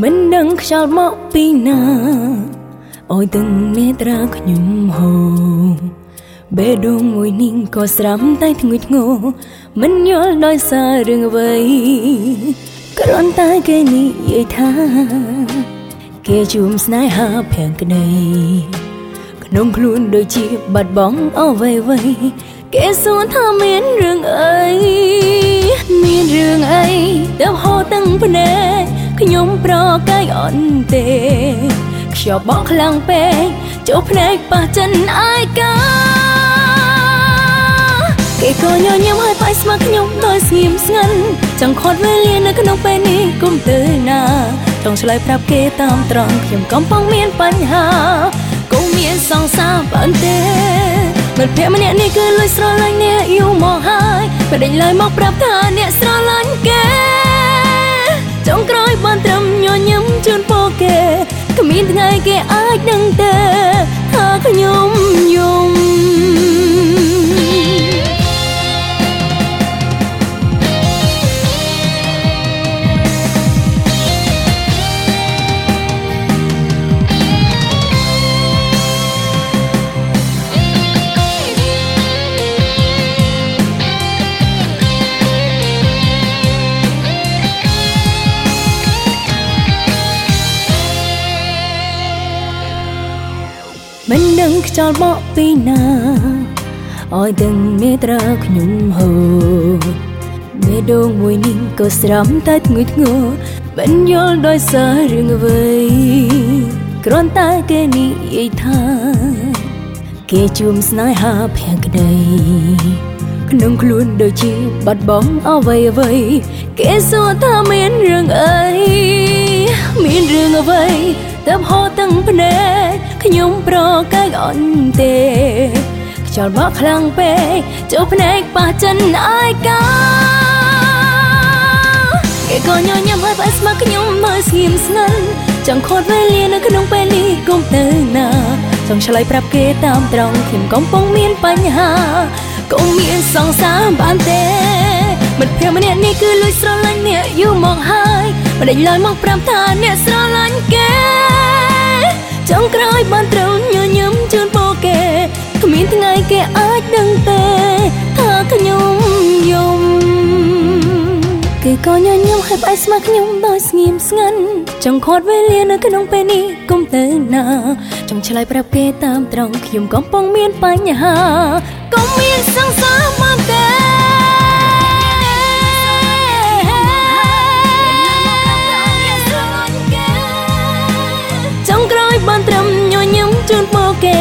ខ្យល់មកពីណាអោយទាំងនេត្រាខ្ញុំហូបេះដូងមួយនេះក៏ស្រាំតែធ្ងុយធ្ងរមិនយល់ដោយសាររឿងអ្វីគ្រាន់តែគេនិយាយថាគេជួមស្នេហាភាំងក្តីក្នុងខ្លួនដូចជាបាត់បង់អវ័យវ័យគេសួរថាមានរឿងអីមានរឿងអីទៅហោទាំងភ្នែក ខ្ញុំប្រកាយអន់ទេខ្យល់បក់ខ្លាំងពេកចូលភ្នែកប៉ះចិនអាយកាគេក៏ញញឹមឲ្យបាយស្មាខ្ញុំដោយស្ងៀមស្ងាត់ចង់ខត់វេលានៅក្នុងពេលនេះគុំទៅណាចង់ឆ្លើយប្រាប់គេតាមត្រង់ខ្ញុំកំពុងមានបញ្ហាគុំមានសង្សារបានទេមិត្តភក្តិម្នាក់នេះគឺលួចស្រឡាញ់អ្នកយូរមកហើយបដិញឡើយមកប្រាប់ថាអ្នកស្រឡាញ់គេចុ ងក្រោយបានត្រឹមញញឹមជូនពោគេគ្មានថ្ងៃគេអាចដឹងទេថាខ្ញុំយំ មិនដឹងខ្យល់បក់ពីណាអោយទាំងនេត្រាខ្ញុំហូមេដងមួយនេះក៏ស្រាំតែធ្ងុយធ្ងរមិនយល់ដោយសាររឿងអ្វីគ្រាន់តែគេនិយាយថាគេជួមស្នេហាភក្តីក្នុងខ្លួនដូចជាបាត់បង់អវ័យអ្វីគេសួរថាមានរឿងអីមានរឿងអ្វីទៅហោទាំងភ្នែក ខ្ញុំប្រកាយអន់ទេខ្យល់បក់ខ្លាំងពេកចូលភ្នែកប៉ះចិនអាយកាគេក៏ញញឹមហើយផ្អែស្មាខ្ញុំមើលស្ងៀមស្ងាត់ចង់ខត់វេលានៅក្នុងពេលនេះគុំទៅណាចង់ឆ្លើយប្រាប់គេតាមត្រង់ខ្ញុំកំពុងមានបញ្ហាគុំមានសង្សារបានទេមិត្តភក្តិម្នាក់នេះគឺលួចស្រឡាញ់អ្នកយូរមកហើយបដិញឡើយមកប្រាប់ថាអ្នកស្រឡាញ់គេ គេក៏ញញឹមហើយផ្អែកស្មាខ្ញុំដោយស្ងៀមស្ងាត់ចង់ខត់វេលានៅក្នុងពេលនេះគុំទៅណាចង់ឆ្លើយប្រាប់គេតាមត្រង់ខ្ញុំកំពុងមានបញ្ហាកុំមានសង្សារមកទេបានត្រឹមញញឹមជូនមកគេ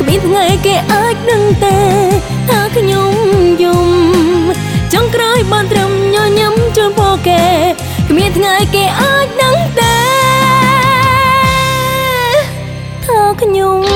គ្មានថ្ងៃគេអាចដឹងទេ ឆ្ងាយគេអាចនឹងដែរថាខ្ញុំ